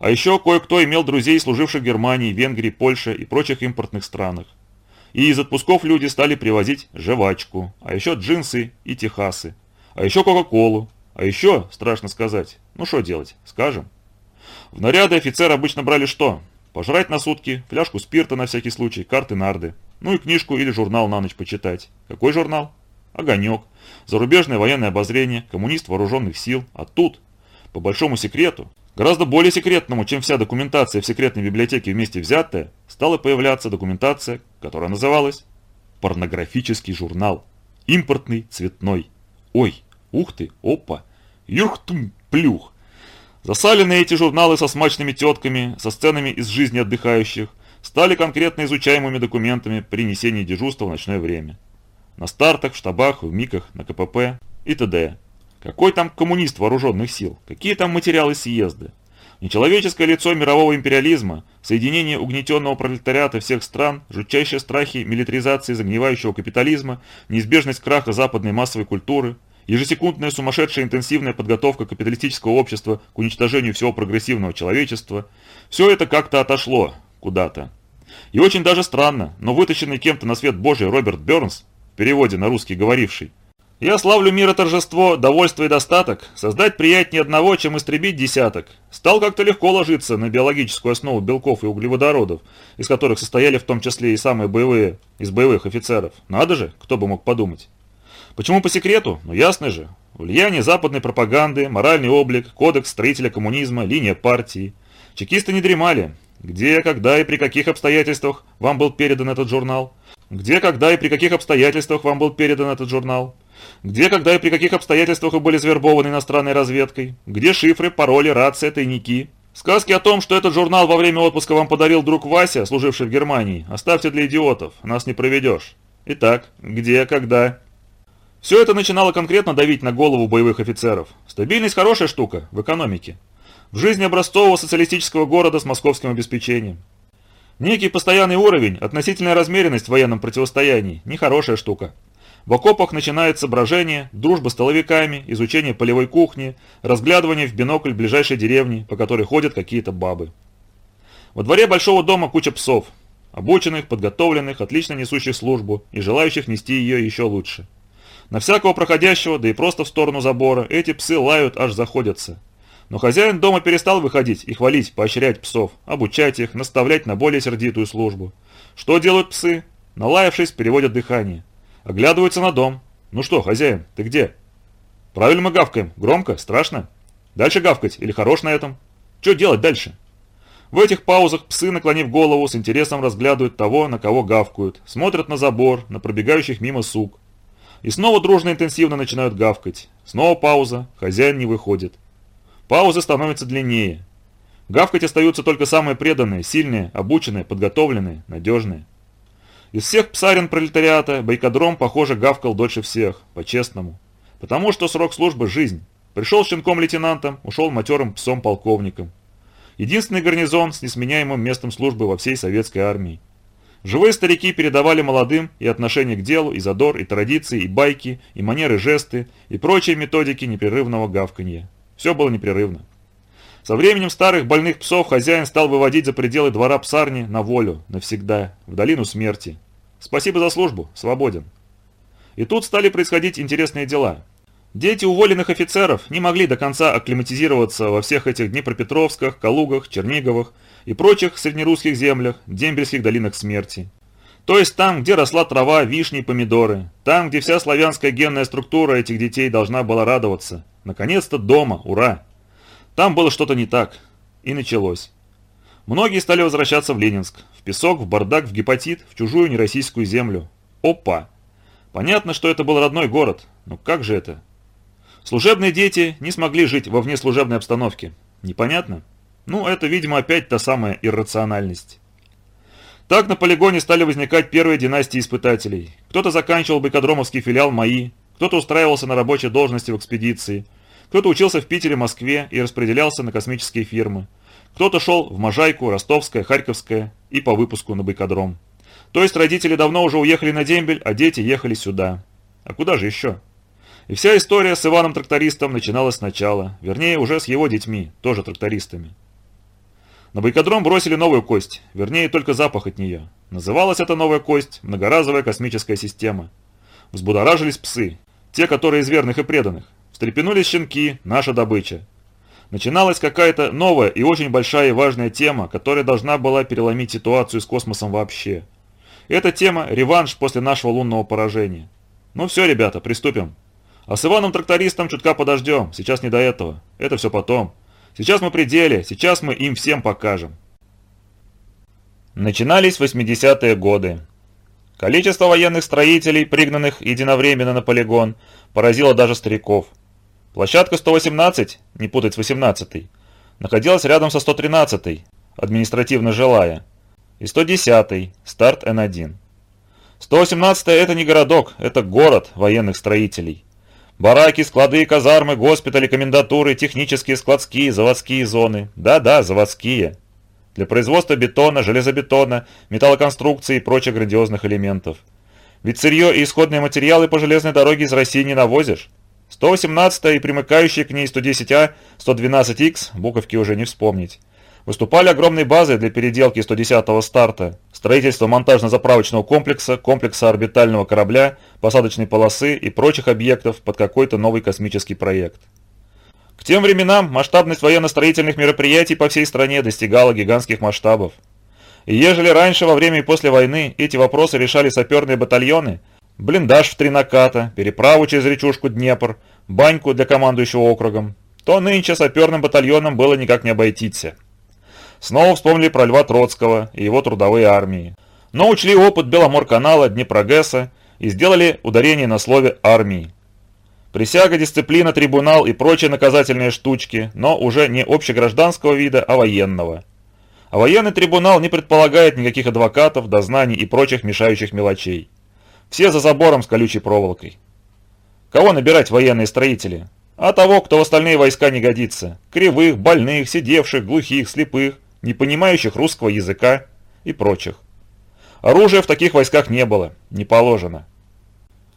А еще кое-кто имел друзей, служивших в Германии, Венгрии, Польше и прочих импортных странах. И из отпусков люди стали привозить жвачку, а еще джинсы и техасы, а еще кока-колу, а еще, страшно сказать, ну что делать, скажем. В наряды офицеры обычно брали что? Пожрать на сутки, фляжку спирта на всякий случай, карты нарды. Ну и книжку или журнал на ночь почитать. Какой журнал? Огонек. Зарубежное военное обозрение, коммунист вооруженных сил. А тут, по большому секрету, гораздо более секретному, чем вся документация в секретной библиотеке вместе взятая, стала появляться документация, которая называлась «Порнографический журнал». Импортный, цветной. Ой, ух ты, опа, юрхтум, плюх. Засаленные эти журналы со смачными тетками, со сценами из жизни отдыхающих, стали конкретно изучаемыми документами при несении дежурства в ночное время. На стартах, в штабах, в МИКах, на КПП и т.д. Какой там коммунист вооруженных сил? Какие там материалы съезда? Нечеловеческое лицо мирового империализма, соединение угнетенного пролетариата всех стран, жутчайшие страхи милитаризации загнивающего капитализма, неизбежность краха западной массовой культуры – Ежесекундная сумасшедшая интенсивная подготовка капиталистического общества к уничтожению всего прогрессивного человечества – все это как-то отошло куда-то. И очень даже странно, но вытащенный кем-то на свет Божий Роберт Бернс, в переводе на русский говоривший, «Я славлю мир и торжество, довольство и достаток, создать приятнее одного, чем истребить десяток», стал как-то легко ложиться на биологическую основу белков и углеводородов, из которых состояли в том числе и самые боевые из боевых офицеров. Надо же, кто бы мог подумать. Почему по секрету? Ну ясно же. Влияние западной пропаганды, моральный облик, кодекс строителя коммунизма, линия партии. Чекисты не дремали. Где, когда и при каких обстоятельствах вам был передан этот журнал? Где, когда и при каких обстоятельствах вам был передан этот журнал? Где, когда и при каких обстоятельствах вы были завербованы иностранной разведкой? Где шифры, пароли, рация, тайники? Сказки о том, что этот журнал во время отпуска вам подарил друг Вася, служивший в Германии, оставьте для идиотов, нас не проведешь. Итак, где, когда все это начинало конкретно давить на голову боевых офицеров. Стабильность хорошая штука в экономике. В жизни образцового социалистического города с московским обеспечением. Некий постоянный уровень, относительная размеренность в военном противостоянии – нехорошая штука. В окопах начинается брожение, дружба с толовиками, изучение полевой кухни, разглядывание в бинокль ближайшей деревни, по которой ходят какие-то бабы. Во дворе большого дома куча псов, обученных, подготовленных, отлично несущих службу и желающих нести ее еще лучше. На всякого проходящего, да и просто в сторону забора, эти псы лают, аж заходятся. Но хозяин дома перестал выходить и хвалить, поощрять псов, обучать их, наставлять на более сердитую службу. Что делают псы? Налаявшись, переводят дыхание. Оглядываются на дом. Ну что, хозяин, ты где? Правильно мы гавкаем. Громко? Страшно? Дальше гавкать или хорош на этом? Что делать дальше? В этих паузах псы, наклонив голову, с интересом разглядывают того, на кого гавкают, смотрят на забор, на пробегающих мимо сук. И снова дружно интенсивно начинают гавкать. Снова пауза, хозяин не выходит. Паузы становятся длиннее. Гавкать остаются только самые преданные, сильные, обученные, подготовленные, надежные. Из всех псарин пролетариата Байкодром, похоже, гавкал дольше всех, по-честному. Потому что срок службы – жизнь. Пришел щенком-лейтенантом, ушел матерым псом-полковником. Единственный гарнизон с несменяемым местом службы во всей советской армии. Живые старики передавали молодым и отношение к делу, и задор, и традиции, и байки, и манеры жесты, и прочие методики непрерывного гавканья. Все было непрерывно. Со временем старых больных псов хозяин стал выводить за пределы двора псарни на волю, навсегда, в долину смерти. Спасибо за службу, свободен. И тут стали происходить интересные дела. Дети уволенных офицеров не могли до конца акклиматизироваться во всех этих Днепропетровсках, Калугах, Черниговых и прочих среднерусских землях, дембельских долинах смерти. То есть там, где росла трава, вишни и помидоры. Там, где вся славянская генная структура этих детей должна была радоваться. Наконец-то дома, ура! Там было что-то не так. И началось. Многие стали возвращаться в Ленинск. В песок, в бардак, в гепатит, в чужую нероссийскую землю. Опа! Понятно, что это был родной город. Но как же это? Служебные дети не смогли жить во внеслужебной обстановке. Непонятно? Ну, это, видимо, опять та самая иррациональность. Так на полигоне стали возникать первые династии испытателей. Кто-то заканчивал байкодромовский филиал МАИ, кто-то устраивался на рабочей должности в экспедиции, кто-то учился в Питере, Москве и распределялся на космические фирмы. Кто-то шел в Можайку, Ростовское, Харьковское и по выпуску на Байкодром. То есть родители давно уже уехали на дембель, а дети ехали сюда. А куда же еще? И вся история с Иваном-трактористом начиналась сначала, вернее уже с его детьми, тоже трактористами. На Байкодром бросили новую кость, вернее только запах от нее. Называлась эта новая кость «Многоразовая космическая система». Взбудоражились псы, те, которые из верных и преданных. Встрепенулись щенки, наша добыча. Начиналась какая-то новая и очень большая и важная тема, которая должна была переломить ситуацию с космосом вообще. Эта тема – реванш после нашего лунного поражения. Ну все, ребята, приступим. А с Иваном-трактористом чутка подождем, сейчас не до этого. Это все потом. Сейчас мы при деле, сейчас мы им всем покажем. Начинались 80-е годы. Количество военных строителей, пригнанных единовременно на полигон, поразило даже стариков – Площадка 118, не путать с 18 находилась рядом со 113 административно жилая, и 110 старт Н1. 118 это не городок, это город военных строителей. Бараки, склады, казармы, госпитали, комендатуры, технические, складские, заводские зоны. Да-да, заводские. Для производства бетона, железобетона, металлоконструкции и прочих грандиозных элементов. Ведь сырье и исходные материалы по железной дороге из России не навозишь. 118 и примыкающие к ней 110А, 112Х, буковки уже не вспомнить. Выступали огромные базы для переделки 110-го старта, строительства монтажно-заправочного комплекса, комплекса орбитального корабля, посадочной полосы и прочих объектов под какой-то новый космический проект. К тем временам масштабность военно-строительных мероприятий по всей стране достигала гигантских масштабов. И ежели раньше, во время и после войны, эти вопросы решали саперные батальоны – блиндаж в три наката, переправу через речушку Днепр, баньку для командующего округом, то нынче саперным батальоном было никак не обойтиться. Снова вспомнили про Льва Троцкого и его трудовые армии. Но учли опыт Беломорканала, Днепрогэса и сделали ударение на слове «армии». Присяга, дисциплина, трибунал и прочие наказательные штучки, но уже не общегражданского вида, а военного. А военный трибунал не предполагает никаких адвокатов, дознаний и прочих мешающих мелочей. Все за забором с колючей проволокой. Кого набирать военные строители? А того, кто в остальные войска не годится. Кривых, больных, сидевших, глухих, слепых, не понимающих русского языка и прочих. Оружия в таких войсках не было, не положено.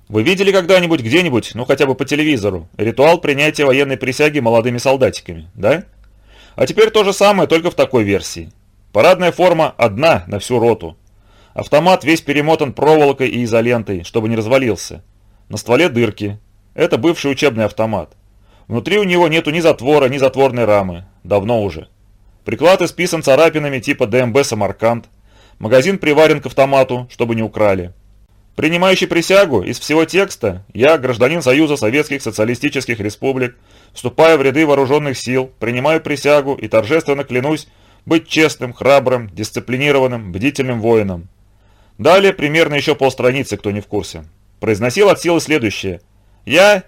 Вы видели когда-нибудь где-нибудь, ну хотя бы по телевизору, ритуал принятия военной присяги молодыми солдатиками, да? А теперь то же самое, только в такой версии. Парадная форма одна на всю роту, Автомат весь перемотан проволокой и изолентой, чтобы не развалился. На стволе дырки. Это бывший учебный автомат. Внутри у него нету ни затвора, ни затворной рамы. Давно уже. Приклад исписан царапинами типа ДМБ «Самарканд». Магазин приварен к автомату, чтобы не украли. Принимающий присягу из всего текста «Я, гражданин Союза Советских Социалистических Республик, вступая в ряды вооруженных сил, принимаю присягу и торжественно клянусь быть честным, храбрым, дисциплинированным, бдительным воином, Далее примерно еще полстраницы, кто не в курсе. произносил от силы следующее. «Я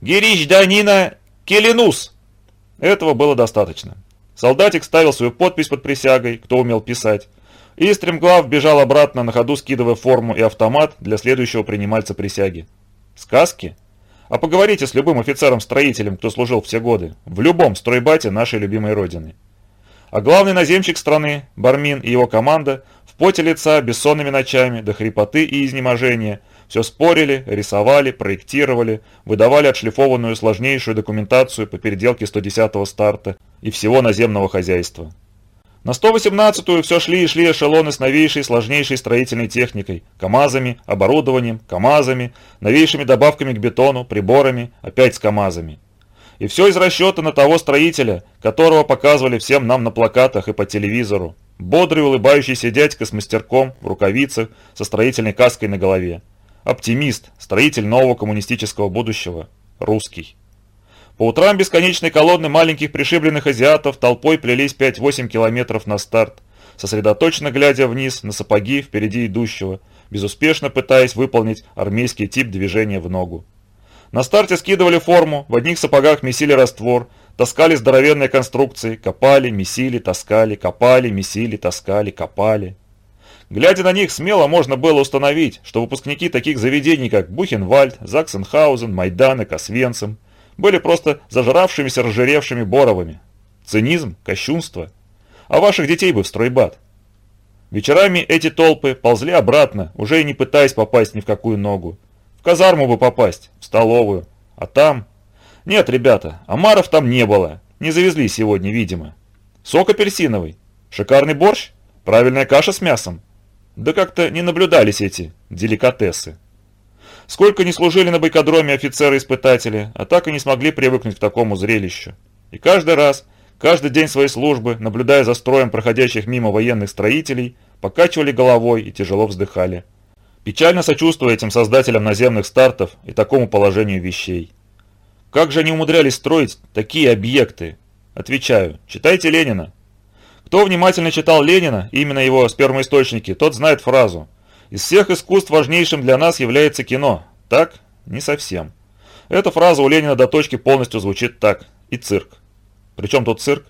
Гирич Данина Келинус». Этого было достаточно. Солдатик ставил свою подпись под присягой, кто умел писать, и стремглав бежал обратно, на ходу скидывая форму и автомат для следующего принимальца присяги. Сказки? А поговорите с любым офицером-строителем, кто служил все годы, в любом стройбате нашей любимой родины. А главный наземщик страны, Бармин и его команда, в поте лица, бессонными ночами, до хрипоты и изнеможения, все спорили, рисовали, проектировали, выдавали отшлифованную сложнейшую документацию по переделке 110-го старта и всего наземного хозяйства. На 118-ю все шли и шли эшелоны с новейшей, сложнейшей строительной техникой, КАМАЗами, оборудованием, КАМАЗами, новейшими добавками к бетону, приборами, опять с КАМАЗами. И все из расчета на того строителя, которого показывали всем нам на плакатах и по телевизору. Бодрый улыбающийся дядька с мастерком в рукавицах со строительной каской на голове. Оптимист, строитель нового коммунистического будущего. Русский. По утрам бесконечной колонны маленьких пришибленных азиатов толпой плелись 5-8 километров на старт, сосредоточенно глядя вниз на сапоги впереди идущего, безуспешно пытаясь выполнить армейский тип движения в ногу. На старте скидывали форму, в одних сапогах месили раствор, таскали здоровенные конструкции, копали, месили, таскали, копали, месили, таскали, копали. Глядя на них, смело можно было установить, что выпускники таких заведений, как Бухенвальд, Заксенхаузен, Майдан и Косвенцем, были просто зажравшимися разжиревшими Боровыми. Цинизм, кощунство. А ваших детей бы в стройбат. Вечерами эти толпы ползли обратно, уже и не пытаясь попасть ни в какую ногу. В казарму бы попасть, в столовую. А там... Нет, ребята, омаров там не было. Не завезли сегодня, видимо. Сок апельсиновый. Шикарный борщ? Правильная каша с мясом? Да как-то не наблюдались эти деликатесы. Сколько не служили на бойкодроме офицеры-испытатели, а так и не смогли привыкнуть к такому зрелищу. И каждый раз, каждый день своей службы, наблюдая за строем проходящих мимо военных строителей, покачивали головой и тяжело вздыхали. Печально сочувствуя этим создателям наземных стартов и такому положению вещей. Как же они умудрялись строить такие объекты? Отвечаю, читайте Ленина. Кто внимательно читал Ленина, именно его спермоисточники, тот знает фразу из всех искусств важнейшим для нас является кино. Так? Не совсем. Эта фраза у Ленина до точки полностью звучит так. И цирк. Причем тут цирк?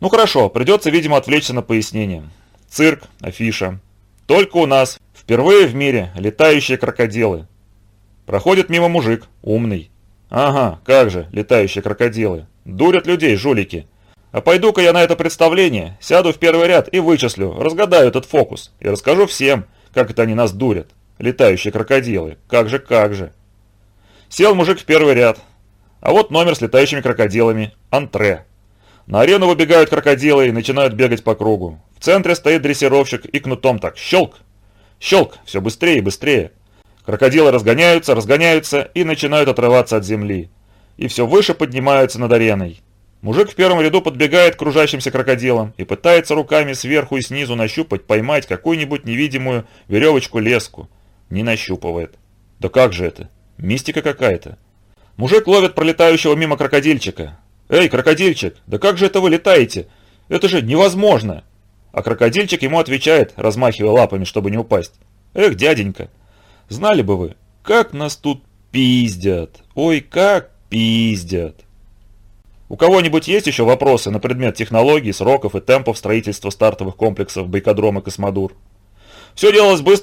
Ну хорошо, придется, видимо, отвлечься на пояснение. Цирк, афиша. Только у нас, впервые в мире, летающие крокодилы. Проходит мимо мужик, умный. Ага, как же, летающие крокодилы. Дурят людей, жулики. А пойду-ка я на это представление, сяду в первый ряд и вычислю, разгадаю этот фокус. И расскажу всем, как это они нас дурят? Летающие крокодилы. Как же, как же. Сел мужик в первый ряд. А вот номер с летающими крокодилами. Антре. На арену выбегают крокодилы и начинают бегать по кругу. В центре стоит дрессировщик и кнутом так щелк. Щелк. Все быстрее и быстрее. Крокодилы разгоняются, разгоняются и начинают отрываться от земли. И все выше поднимаются над ареной. Мужик в первом ряду подбегает к кружащимся крокодилам и пытается руками сверху и снизу нащупать, поймать какую-нибудь невидимую веревочку-леску. Не нащупывает. Да как же это? Мистика какая-то. Мужик ловит пролетающего мимо крокодильчика. «Эй, крокодильчик, да как же это вы летаете? Это же невозможно!» А крокодильчик ему отвечает, размахивая лапами, чтобы не упасть. «Эх, дяденька, знали бы вы, как нас тут пиздят! Ой, как пиздят!» У кого-нибудь есть еще вопросы на предмет технологий, сроков и темпов строительства стартовых комплексов Байкодрома Космодур? Все делалось быстро,